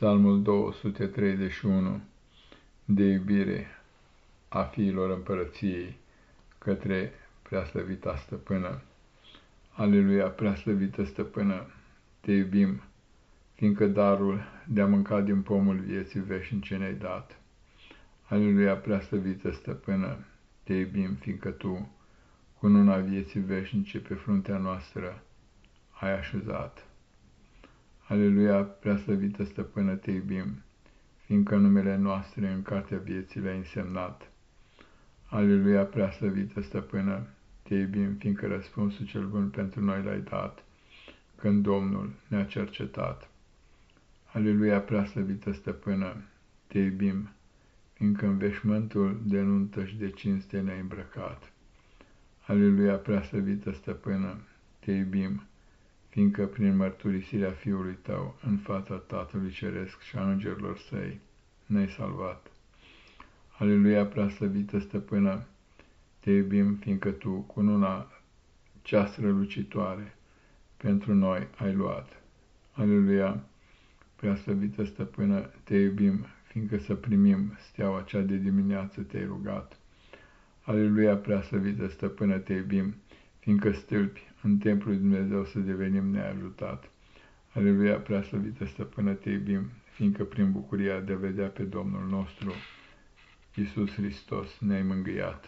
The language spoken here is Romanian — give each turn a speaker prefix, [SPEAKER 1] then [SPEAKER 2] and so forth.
[SPEAKER 1] Psalmul 231 de iubire a fiilor împărăției către preaslăvita stăpână. Aleluia, preaslăvită stăpână, te iubim, fiindcă darul de a mânca din pomul vieții veșnice ne-ai dat. Aleluia, preaslăvită stăpână, te iubim, fiindcă tu, cu nuna vieții veșnice pe fruntea noastră, ai așezat. Aleluia, preaslăvită stăpână, te iubim, fiindcă numele noastre în cartea vieții le-ai însemnat. Aleluia, preaslăvită stăpână, te iubim, fiindcă răspunsul cel bun pentru noi l-ai dat, când Domnul ne-a cercetat. Aleluia, preaslăvită stăpână, te iubim, fiindcă în veșmântul de nuntă și de cinste ne-ai îmbrăcat. Aleluia, preaslăvită stăpână, te iubim, fiindcă prin mărturisirea Fiului Tău în fața Tatălui Ceresc și a îngerilor săi ne-ai salvat. Aleluia, preaslăvită stăpână, te iubim, fiindcă Tu, cu nuna cea strălucitoare, pentru noi ai luat. Aleluia, preaslăvită stăpână, te iubim, fiindcă să primim steaua cea de dimineață te-ai rugat. Aleluia, preaslăvită stăpână, te iubim, fiindcă stâlpi în templul Dumnezeu să devenim neajutat. Aleluia, preaslăvită stăpână, te iubim, fiindcă prin bucuria de a vedea pe Domnul nostru, Iisus Hristos, ne-ai mângâiat.